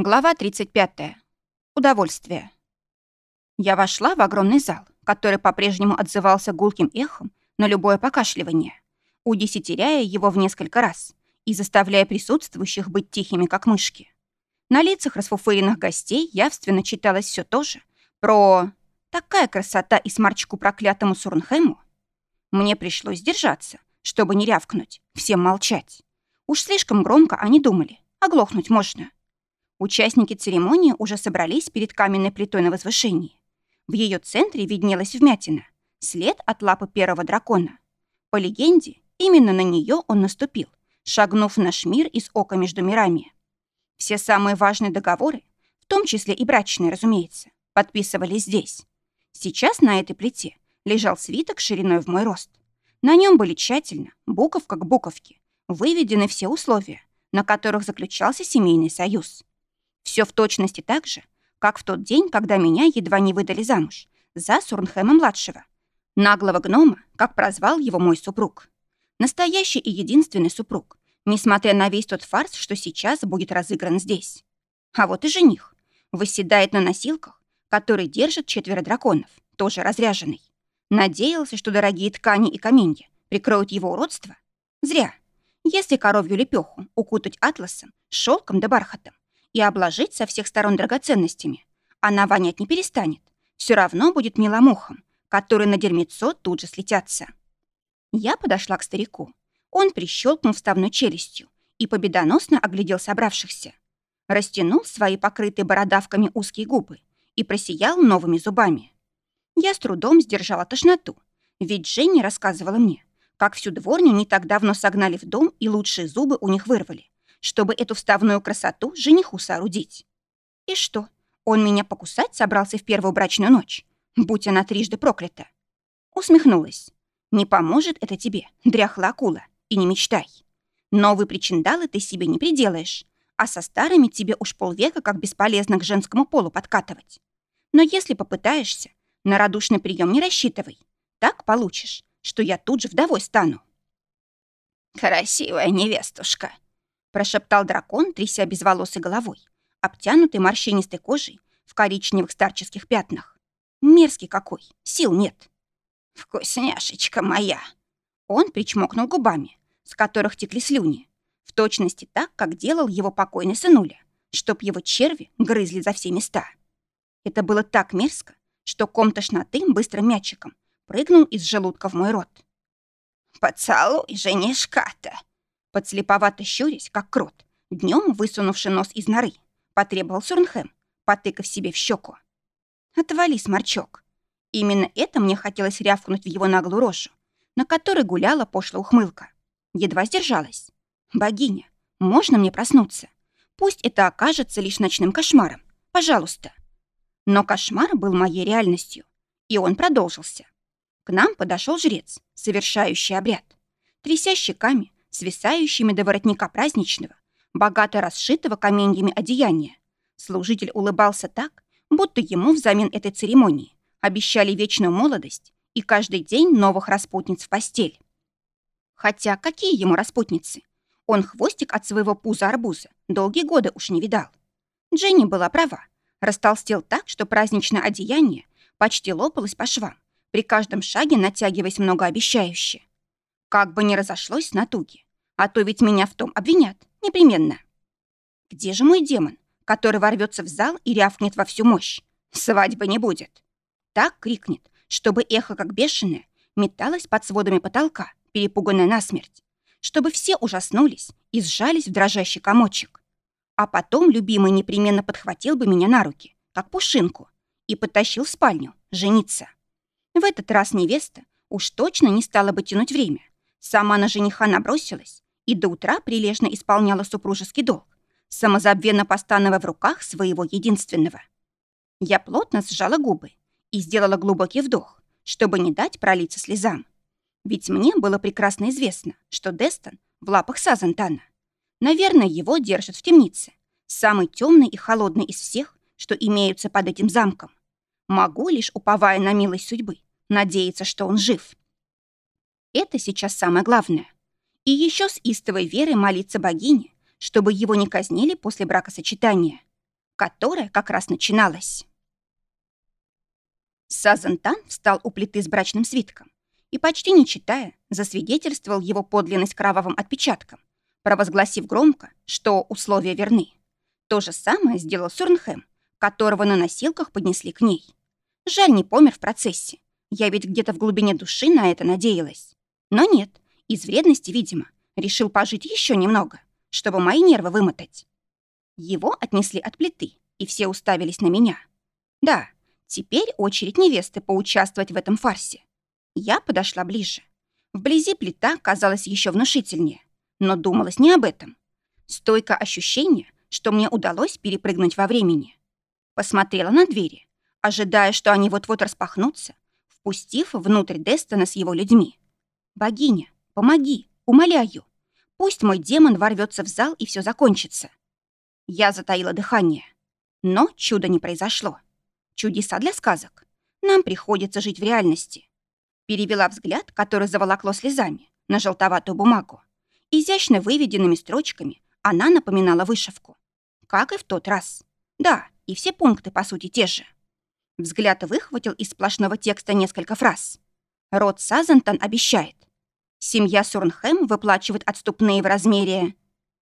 Глава 35. Удовольствие. Я вошла в огромный зал, который по-прежнему отзывался гулким эхом на любое покашливание, удесятеряя его в несколько раз и заставляя присутствующих быть тихими, как мышки. На лицах расфуфыренных гостей явственно читалось все то же про «такая красота и сморчку проклятому Сурнхэму». Мне пришлось держаться, чтобы не рявкнуть, всем молчать. Уж слишком громко они думали, оглохнуть можно. Участники церемонии уже собрались перед каменной плитой на возвышении. В ее центре виднелась вмятина, след от лапы первого дракона. По легенде, именно на нее он наступил, шагнув в наш мир из ока между мирами. Все самые важные договоры, в том числе и брачные, разумеется, подписывались здесь. Сейчас на этой плите лежал свиток шириной в мой рост. На нем были тщательно, буковка к буковке, выведены все условия, на которых заключался семейный союз. Все в точности так же, как в тот день, когда меня едва не выдали замуж за Сурнхэма-младшего. Наглого гнома, как прозвал его мой супруг. Настоящий и единственный супруг, несмотря на весь тот фарс, что сейчас будет разыгран здесь. А вот и жених. Восседает на носилках, которые держат четверо драконов, тоже разряженный. Надеялся, что дорогие ткани и каменья прикроют его уродство? Зря. Если коровью лепеху укутать атласом, шелком да бархатом, и обложить со всех сторон драгоценностями. Она вонять не перестанет. Все равно будет миломухом, которые на дерьмецо тут же слетятся. Я подошла к старику. Он прищелкнул вставной челюстью и победоносно оглядел собравшихся. Растянул свои покрытые бородавками узкие губы и просиял новыми зубами. Я с трудом сдержала тошноту, ведь Женя рассказывала мне, как всю дворню не так давно согнали в дом и лучшие зубы у них вырвали чтобы эту вставную красоту жениху соорудить. И что, он меня покусать собрался в первую брачную ночь? Будь она трижды проклята. Усмехнулась. Не поможет это тебе, дряхлая акула, и не мечтай. Новые причиндалы ты себе не приделаешь, а со старыми тебе уж полвека как бесполезно к женскому полу подкатывать. Но если попытаешься, на радушный прием не рассчитывай. Так получишь, что я тут же вдовой стану. «Красивая невестушка», прошептал дракон, тряся безволосой головой, обтянутый морщинистой кожей в коричневых старческих пятнах. Мерзкий какой, сил нет. «Вкусняшечка моя!» Он причмокнул губами, с которых текли слюни, в точности так, как делал его покойный сынуля, чтоб его черви грызли за все места. Это было так мерзко, что ком тошноты быстрым мячиком прыгнул из желудка в мой рот. «Поцелуй женишка-то!» Подслеповато щурясь, как крот, днем высунувший нос из норы, потребовал Сурнхэм, потыкав себе в щеку. «Отвали, сморчок!» Именно это мне хотелось рявкнуть в его наглую рожу, на которой гуляла пошлая ухмылка. Едва сдержалась. «Богиня, можно мне проснуться? Пусть это окажется лишь ночным кошмаром. Пожалуйста». Но кошмар был моей реальностью, и он продолжился. К нам подошел жрец, совершающий обряд. Тряся щеками, свисающими до воротника праздничного, богато расшитого каменьями одеяния. Служитель улыбался так, будто ему взамен этой церемонии обещали вечную молодость и каждый день новых распутниц в постель. Хотя какие ему распутницы? Он хвостик от своего пуза арбуза долгие годы уж не видал. Дженни была права. Растолстел так, что праздничное одеяние почти лопалось по швам, при каждом шаге натягиваясь многообещающе. Как бы ни разошлось с натуги. А то ведь меня в том обвинят. Непременно. Где же мой демон, который ворвется в зал и рявкнет во всю мощь? Свадьбы не будет. Так крикнет, чтобы эхо, как бешеное, металось под сводами потолка, перепуганное насмерть. Чтобы все ужаснулись и сжались в дрожащий комочек. А потом любимый непременно подхватил бы меня на руки, как пушинку, и потащил в спальню жениться. В этот раз невеста уж точно не стала бы тянуть время, Сама на жениха набросилась и до утра прилежно исполняла супружеский долг, самозабвенно постановая в руках своего единственного. Я плотно сжала губы и сделала глубокий вдох, чтобы не дать пролиться слезам. Ведь мне было прекрасно известно, что Дестон в лапах Сазантана. Наверное, его держат в темнице, самый темный и холодный из всех, что имеются под этим замком. Могу лишь, уповая на милость судьбы, надеяться, что он жив. Это сейчас самое главное. И еще с истовой верой молиться богине, чтобы его не казнили после бракосочетания. которая как раз начиналась. Сазантан встал у плиты с брачным свитком и, почти не читая, засвидетельствовал его подлинность кровавым отпечатком, провозгласив громко, что условия верны. То же самое сделал Сюрнхэм, которого на носилках поднесли к ней. Жаль, не помер в процессе. Я ведь где-то в глубине души на это надеялась. Но нет, из вредности, видимо, решил пожить еще немного, чтобы мои нервы вымотать. Его отнесли от плиты, и все уставились на меня. Да, теперь очередь невесты поучаствовать в этом фарсе. Я подошла ближе. Вблизи плита казалась еще внушительнее, но думалось не об этом. Стойко ощущение, что мне удалось перепрыгнуть во времени. Посмотрела на двери, ожидая, что они вот-вот распахнутся, впустив внутрь Дестона с его людьми. «Богиня, помоги, умоляю. Пусть мой демон ворвется в зал, и все закончится». Я затаила дыхание. Но чуда не произошло. Чудеса для сказок. Нам приходится жить в реальности. Перевела взгляд, который заволокло слезами, на желтоватую бумагу. Изящно выведенными строчками она напоминала вышивку. Как и в тот раз. Да, и все пункты, по сути, те же. Взгляд выхватил из сплошного текста несколько фраз. Род Сазантон обещает. Семья Сурнхэм выплачивает отступные в размере.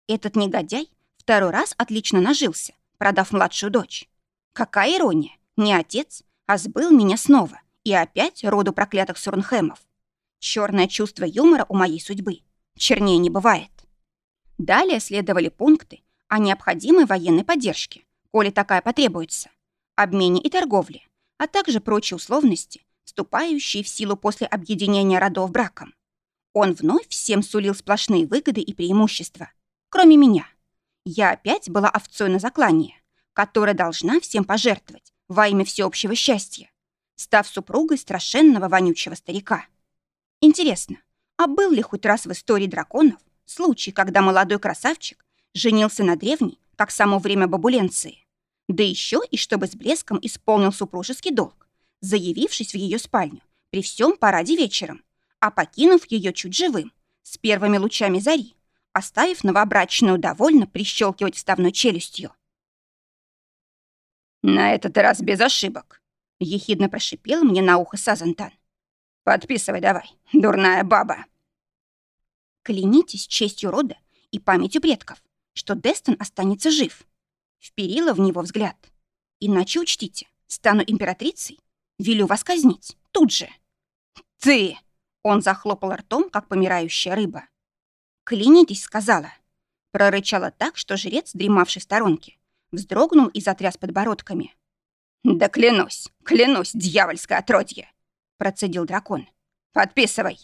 Этот негодяй второй раз отлично нажился, продав младшую дочь. Какая ирония, не отец, а сбыл меня снова и опять роду проклятых Сурнхэмов. Черное чувство юмора у моей судьбы. Чернее не бывает. Далее следовали пункты о необходимой военной поддержке, коли такая потребуется, обмене и торговле, а также прочие условности, вступающие в силу после объединения родов браком. Он вновь всем сулил сплошные выгоды и преимущества, кроме меня. Я опять была овцой на заклание, которая должна всем пожертвовать во имя всеобщего счастья, став супругой страшенного вонючего старика. Интересно, а был ли хоть раз в истории драконов случай, когда молодой красавчик женился на древней, как само время бабуленции? Да еще и чтобы с блеском исполнил супружеский долг, заявившись в ее спальню при всем параде вечером, а покинув ее чуть живым, с первыми лучами зари, оставив новобрачную довольно прищелкивать вставной челюстью. «На этот раз без ошибок», — ехидно прошипел мне на ухо Сазантан. «Подписывай давай, дурная баба». Клянитесь честью рода и памятью предков, что Дестон останется жив, Вперила в него взгляд. Иначе учтите, стану императрицей, велю вас казнить, тут же. Ты! Он захлопал ртом, как помирающая рыба. «Клянитесь», — сказала. Прорычала так, что жрец, дремавший в сторонке, вздрогнул и затряс подбородками. «Да клянусь, клянусь, дьявольское отродье!» — процедил дракон. «Подписывай!»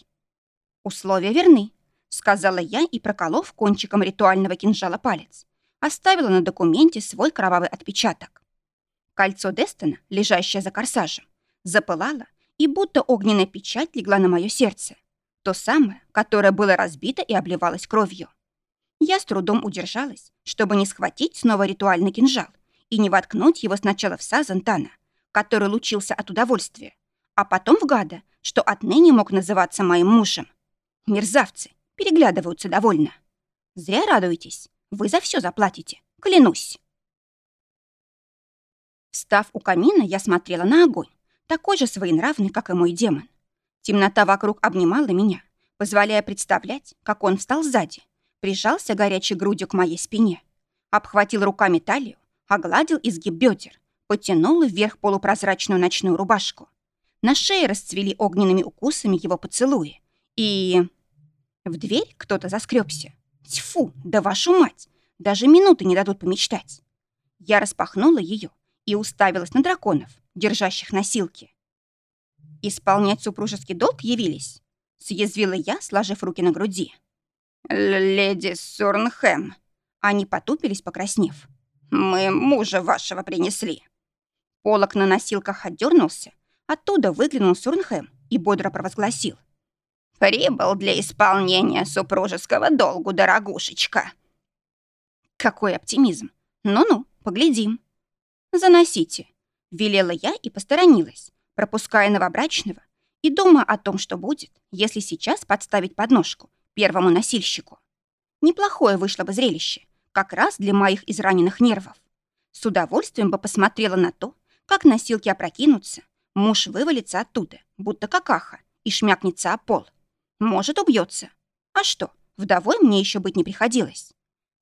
«Условия верны», — сказала я и, проколов кончиком ритуального кинжала палец, оставила на документе свой кровавый отпечаток. Кольцо Дестона, лежащее за корсажем, запылало, и будто огненная печать легла на мое сердце. То самое, которое было разбито и обливалось кровью. Я с трудом удержалась, чтобы не схватить снова ритуальный кинжал и не воткнуть его сначала в Сазантана, который лучился от удовольствия, а потом в гада, что отныне мог называться моим мужем. Мерзавцы, переглядываются довольно. Зря радуетесь. Вы за все заплатите, клянусь. Встав у камина, я смотрела на огонь, такой же своенравный, как и мой демон. Темнота вокруг обнимала меня, позволяя представлять, как он встал сзади, прижался горячей грудью к моей спине, обхватил руками талию, огладил изгиб бедер, потянул вверх полупрозрачную ночную рубашку. На шее расцвели огненными укусами его поцелуи. И... В дверь кто-то заскребся. Тьфу, да вашу мать! Даже минуты не дадут помечтать. Я распахнула ее и уставилась на драконов, держащих носилки. «Исполнять супружеский долг явились?» — съязвила я, сложив руки на груди. «Леди Сурнхэм!» Они потупились, покраснев. «Мы мужа вашего принесли». Полок на носилках отдернулся, оттуда выглянул Сурнхэм и бодро провозгласил. Прибыл для исполнения супружеского долгу, дорогушечка. Какой оптимизм. Ну-ну, поглядим. Заносите. Велела я и посторонилась, пропуская новобрачного и думая о том, что будет, если сейчас подставить подножку первому носильщику. Неплохое вышло бы зрелище, как раз для моих израненных нервов. С удовольствием бы посмотрела на то, как носилки опрокинутся, муж вывалится оттуда, будто какаха, и шмякнется о пол. Может, убьется. А что, вдовой мне еще быть не приходилось.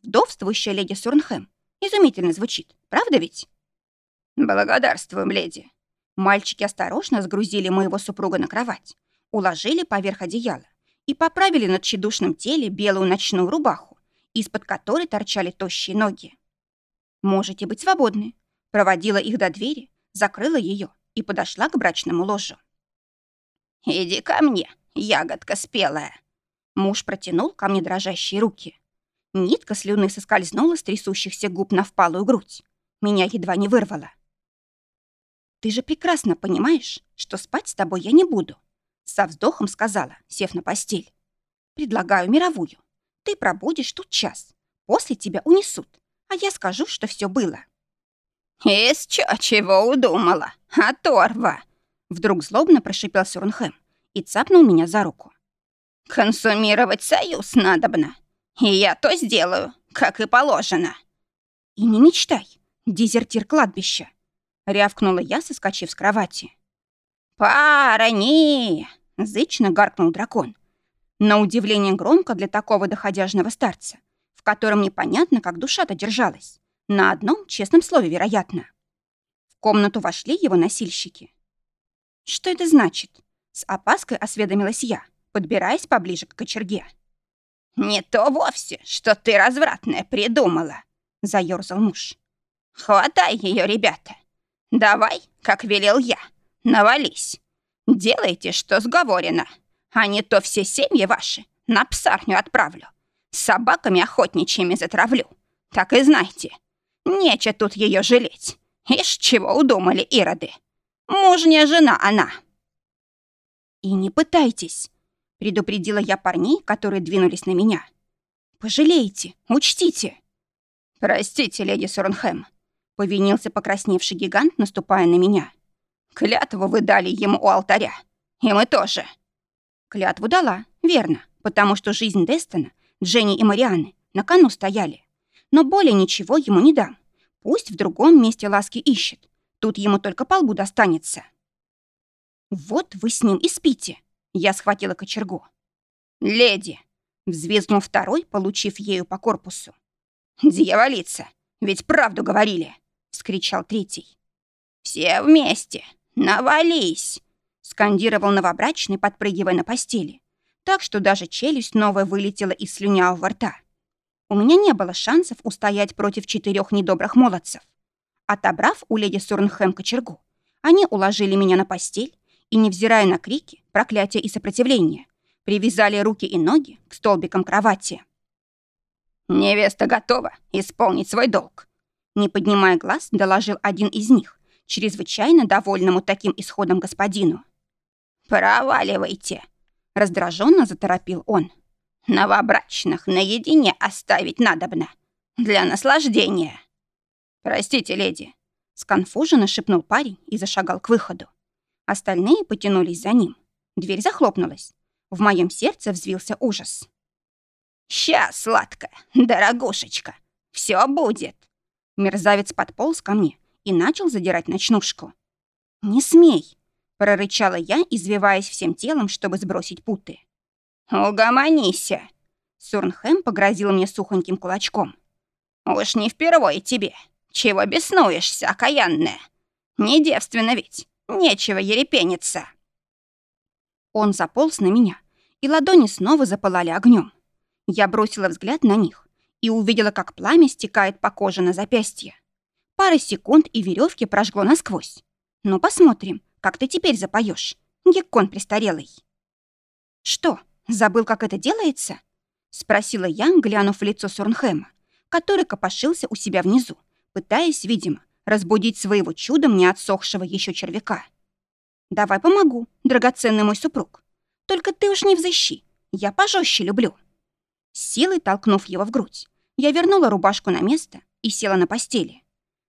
Вдовствующая леди Сурнхэм изумительно звучит, правда ведь? Благодарствуем, леди. Мальчики осторожно сгрузили моего супруга на кровать, уложили поверх одеяла и поправили на тщедушном теле белую ночную рубаху, из-под которой торчали тощие ноги. «Можете быть свободны», проводила их до двери, закрыла ее и подошла к брачному ложу. «Иди ко мне, ягодка спелая!» Муж протянул ко мне дрожащие руки. Нитка слюны соскользнула с трясущихся губ на впалую грудь. Меня едва не вырвало. «Ты же прекрасно понимаешь, что спать с тобой я не буду», со вздохом сказала, сев на постель. «Предлагаю мировую. Ты пробудешь тут час. После тебя унесут, а я скажу, что все было». «Из чё чего удумала? Оторва!» Вдруг злобно прошипел Сюрнхэм и цапнул меня за руку. «Консумировать союз надобно, и я то сделаю, как и положено». «И не мечтай, дезертир кладбища!» — рявкнула я, соскочив с кровати. «Парни!» — зычно гаркнул дракон. На удивление громко для такого доходяжного старца, в котором непонятно, как душа-то держалась. На одном честном слове, вероятно. В комнату вошли его носильщики. «Что это значит?» С опаской осведомилась я, подбираясь поближе к кочерге. «Не то вовсе, что ты развратная придумала», — заёрзал муж. «Хватай ее, ребята. Давай, как велел я, навались. Делайте, что сговорено, а не то все семьи ваши на псарню отправлю. С собаками охотничьими затравлю. Так и знайте, нече тут ее жалеть. Ишь, чего удумали ироды. Мужняя жена она». «И не пытайтесь», — предупредила я парней, которые двинулись на меня. «Пожалеете, учтите». «Простите, леди Сурнхэм», — повинился покрасневший гигант, наступая на меня. «Клятву вы дали ему у алтаря. И мы тоже». Клятву дала, верно, потому что жизнь Дестона, Дженни и Марианы на кону стояли. Но более ничего ему не дам. Пусть в другом месте ласки ищет. Тут ему только по лбу достанется. «Вот вы с ним и спите!» Я схватила кочергу. «Леди!» — взвизгнул второй, получив ею по корпусу. «Дьяволица! Ведь правду говорили!» — вскричал третий. «Все вместе! Навались!» — скандировал новобрачный, подпрыгивая на постели, так что даже челюсть новая вылетела из слюнявого рта. У меня не было шансов устоять против четырех недобрых молодцев. Отобрав у леди Сурнхэм кочергу, они уложили меня на постель, и, невзирая на крики, проклятия и сопротивление, привязали руки и ноги к столбикам кровати. «Невеста готова исполнить свой долг», не поднимая глаз, доложил один из них, чрезвычайно довольному таким исходом господину. «Проваливайте!» — раздраженно заторопил он. «Новобрачных наедине оставить надобно. Для наслаждения». «Простите, леди», — сконфуженно шепнул парень и зашагал к выходу. Остальные потянулись за ним. Дверь захлопнулась. В моем сердце взвился ужас. «Сейчас, сладкая, дорогушечка, все будет!» Мерзавец подполз ко мне и начал задирать ночнушку. «Не смей!» — прорычала я, извиваясь всем телом, чтобы сбросить путы. «Угомонися!» Сурнхэм погрозил мне сухоньким кулачком. «Уж не впервые тебе. Чего беснуешься, окаянная? Не девственно ведь. Нечего ерепениться. Он заполз на меня, и ладони снова запылали огнем. Я бросила взгляд на них и увидела, как пламя стекает по коже на запястье. Пара секунд, и веревки прожгло насквозь. Ну, посмотрим, как ты теперь запоешь, геккон престарелый. Что, забыл, как это делается? Спросила я, глянув в лицо Сурнхэма, который копошился у себя внизу, пытаясь, видимо, разбудить своего чудом не отсохшего еще червяка. «Давай помогу, драгоценный мой супруг. Только ты уж не взыщи, я пожестче люблю». С силой толкнув его в грудь, я вернула рубашку на место и села на постели.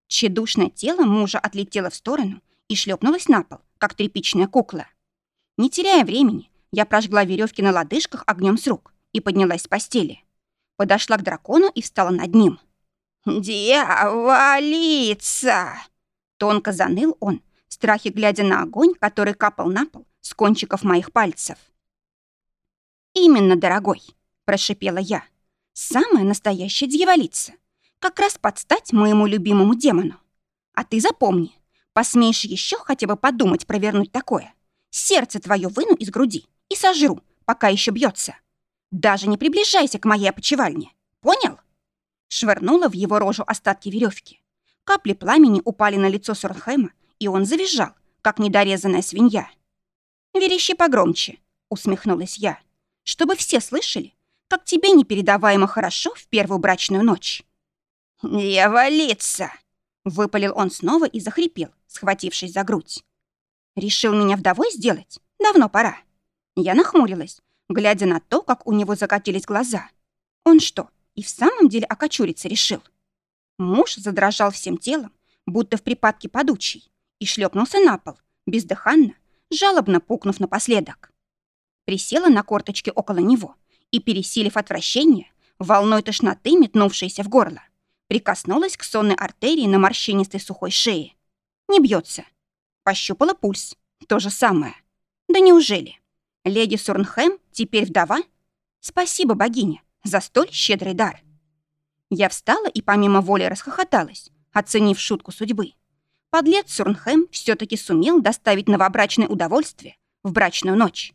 Тщедушное тело мужа отлетело в сторону и шлепнулось на пол, как тряпичная кукла. Не теряя времени, я прожгла веревки на лодыжках огнем с рук и поднялась с постели. Подошла к дракону и встала над ним. «Дьяволица!» Тонко заныл он, в страхе глядя на огонь, который капал на пол с кончиков моих пальцев. «Именно, дорогой», — прошипела я. «Самая настоящая дьяволица. Как раз подстать моему любимому демону. А ты запомни, посмеешь еще хотя бы подумать провернуть такое. Сердце твое выну из груди и сожру, пока еще бьется. Даже не приближайся к моей опочивальне. Понял?» Швырнула в его рожу остатки веревки. Капли пламени упали на лицо Сурнхэма, и он завизжал, как недорезанная свинья. «Верещи погромче», — усмехнулась я, «чтобы все слышали, как тебе непередаваемо хорошо в первую брачную ночь». «Дьяволица!» — выпалил он снова и захрипел, схватившись за грудь. «Решил меня вдовой сделать? Давно пора». Я нахмурилась, глядя на то, как у него закатились глаза. Он что, и в самом деле окочуриться решил? Муж задрожал всем телом, будто в припадке подучий, и шлепнулся на пол, бездыханно, жалобно пукнув напоследок. Присела на корточки около него и, пересилив отвращение, волной тошноты, метнувшейся в горло, прикоснулась к сонной артерии на морщинистой сухой шее. Не бьется. Пощупала пульс. То же самое. Да неужели? Леди Сурнхэм теперь вдова? Спасибо, богиня, за столь щедрый дар. Я встала и помимо воли расхохоталась, оценив шутку судьбы. Подлец Сурнхэм все таки сумел доставить новобрачное удовольствие в брачную ночь.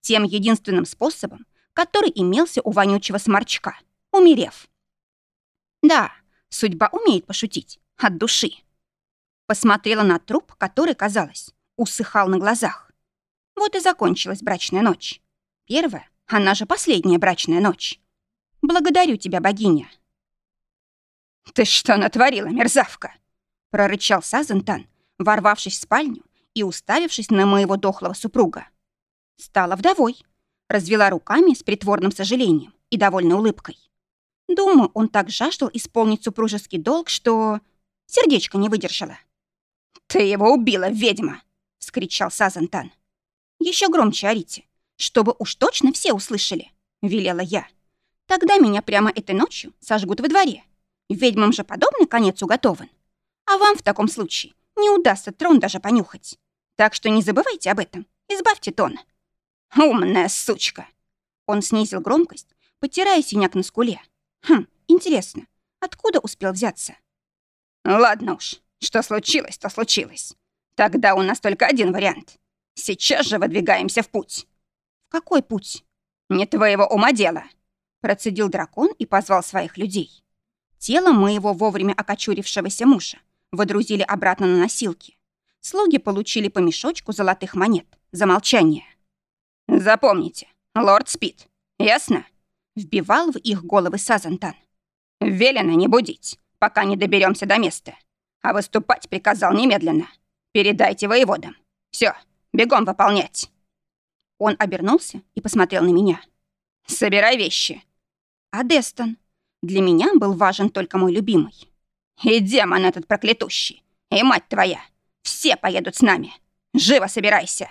Тем единственным способом, который имелся у вонючего сморчка, умерев. Да, судьба умеет пошутить от души. Посмотрела на труп, который, казалось, усыхал на глазах. Вот и закончилась брачная ночь. Первая, она же последняя брачная ночь. Благодарю тебя, богиня. «Ты что натворила, мерзавка?» — прорычал Сазентан, ворвавшись в спальню и уставившись на моего дохлого супруга. Стала вдовой, развела руками с притворным сожалением и довольной улыбкой. Думаю, он так жаждал исполнить супружеский долг, что сердечко не выдержало. «Ты его убила, ведьма!» — вскричал Сазентан. Еще громче орите, чтобы уж точно все услышали», — велела я. «Тогда меня прямо этой ночью сожгут во дворе. Ведьмам же подобный конец уготован. А вам в таком случае не удастся трон даже понюхать. Так что не забывайте об этом. Избавьте тон». «Умная сучка!» Он снизил громкость, потирая синяк на скуле. «Хм, интересно, откуда успел взяться?» «Ладно уж, что случилось, то случилось. Тогда у нас только один вариант. Сейчас же выдвигаемся в путь». «В какой путь?» «Не твоего ума дело», — процедил дракон и позвал своих людей. Тело моего вовремя окочурившегося мужа водрузили обратно на носилки. Слуги получили по мешочку золотых монет за молчание. «Запомните, лорд спит, ясно?» Вбивал в их головы Сазантан. «Велено не будить, пока не доберемся до места. А выступать приказал немедленно. Передайте воеводам. Все, бегом выполнять». Он обернулся и посмотрел на меня. «Собирай вещи». «А Дестон?» Для меня был важен только мой любимый. «И демон этот проклятущий! И мать твоя! Все поедут с нами! Живо собирайся!»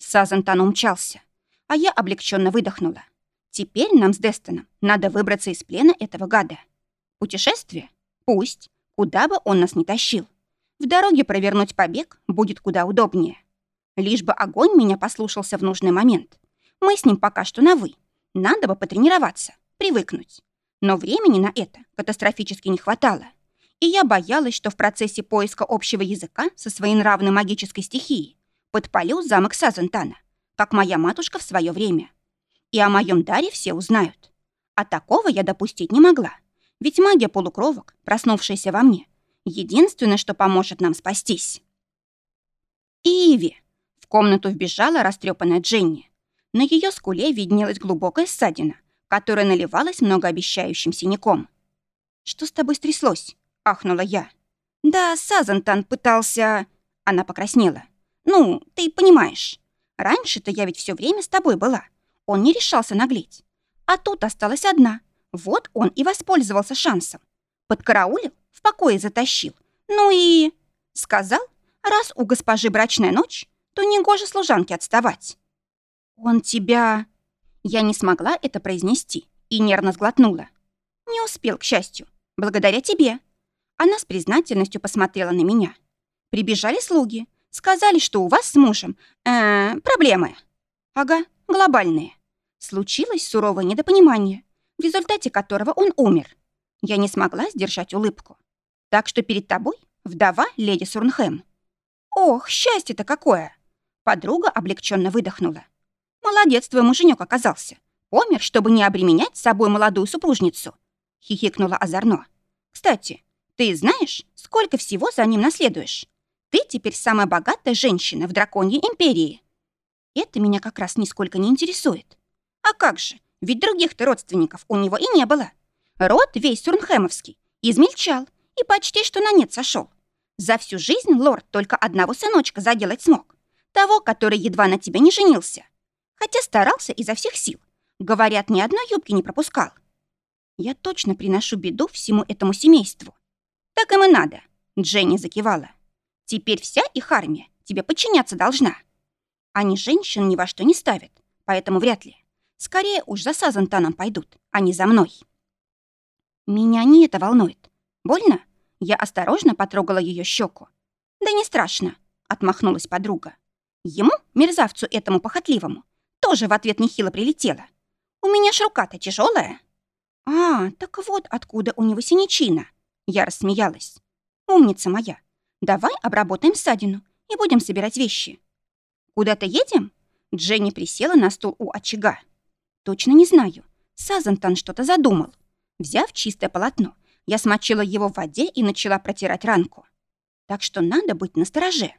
Сазантан умчался, а я облегченно выдохнула. Теперь нам с Дестоном надо выбраться из плена этого гада. Путешествие? Пусть. Куда бы он нас ни тащил. В дороге провернуть побег будет куда удобнее. Лишь бы огонь меня послушался в нужный момент. Мы с ним пока что на «вы». Надо бы потренироваться, привыкнуть. Но времени на это катастрофически не хватало. И я боялась, что в процессе поиска общего языка со своей нравной магической стихией подпалю замок Сазентана, как моя матушка в свое время. И о моем даре все узнают. А такого я допустить не могла. Ведь магия полукровок, проснувшаяся во мне, единственное, что поможет нам спастись. Иви! В комнату вбежала растрепанная Дженни. На ее скуле виднелась глубокая ссадина — которая наливалась многообещающим синяком. «Что с тобой стряслось?» — ахнула я. «Да, Сазантан пытался...» Она покраснела. «Ну, ты понимаешь. Раньше-то я ведь все время с тобой была. Он не решался наглеть. А тут осталась одна. Вот он и воспользовался шансом. Подкараулил, в покое затащил. Ну и... Сказал, раз у госпожи брачная ночь, то негоже служанке отставать. Он тебя... Я не смогла это произнести и нервно сглотнула. Не успел, к счастью. благодаря тебе». Она с признательностью посмотрела на меня. «Прибежали слуги, сказали, что у вас с мужем э, проблемы». «Ага, глобальные. Случилось суровое недопонимание, в результате которого он умер. Я не смогла сдержать улыбку. Так что перед тобой вдова леди Сурнхэм. Ох, счастье-то какое! Подруга облегченно выдохнула. Молодец твой муженек оказался. Помер, чтобы не обременять с собой молодую супружницу. Хихикнула озорно. Кстати, ты знаешь, сколько всего за ним наследуешь? Ты теперь самая богатая женщина в драконьей империи. Это меня как раз нисколько не интересует. А как же, ведь других-то родственников у него и не было. Род весь Сурнхэмовский измельчал и почти что на нет сошел. За всю жизнь лорд только одного сыночка заделать смог. Того, который едва на тебя не женился. Хотя старался изо всех сил. Говорят, ни одной юбки не пропускал. Я точно приношу беду всему этому семейству. Так им и надо, Дженни закивала. Теперь вся их армия тебе подчиняться должна. Они женщин ни во что не ставят, поэтому вряд ли. Скорее уж за Сазантаном пойдут, а не за мной. Меня не это волнует. Больно? Я осторожно потрогала ее щеку. Да не страшно, отмахнулась подруга. Ему, мерзавцу этому похотливому, тоже в ответ нехило прилетело. У меня ж рука-то тяжелая. А, так вот откуда у него синячина. Я рассмеялась. Умница моя. Давай обработаем ссадину и будем собирать вещи. Куда-то едем? Дженни присела на стул у очага. Точно не знаю. Сазантан что-то задумал. Взяв чистое полотно, я смочила его в воде и начала протирать ранку. Так что надо быть настороже.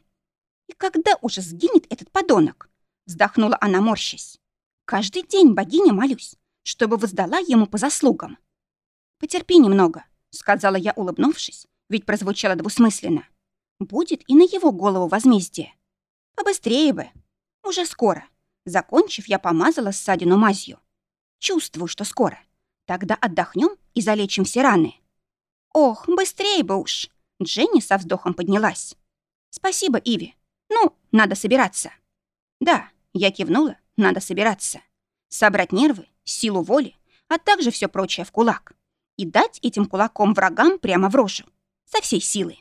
И когда уже сгинет этот подонок? Вздохнула она, морщась. Каждый день богиня молюсь, чтобы воздала ему по заслугам. Потерпи немного, сказала я, улыбнувшись, ведь прозвучало двусмысленно. Будет и на его голову возмездие. Побыстрее бы. Уже скоро. Закончив, я помазала ссадину мазью. Чувствую, что скоро. Тогда отдохнем и залечим все раны. Ох, быстрее бы уж. Дженни со вздохом поднялась. Спасибо, Иви. Ну, надо собираться. Да, я кивнула, надо собираться. Собрать нервы, силу воли, а также все прочее в кулак. И дать этим кулаком врагам прямо в рожу. Со всей силы.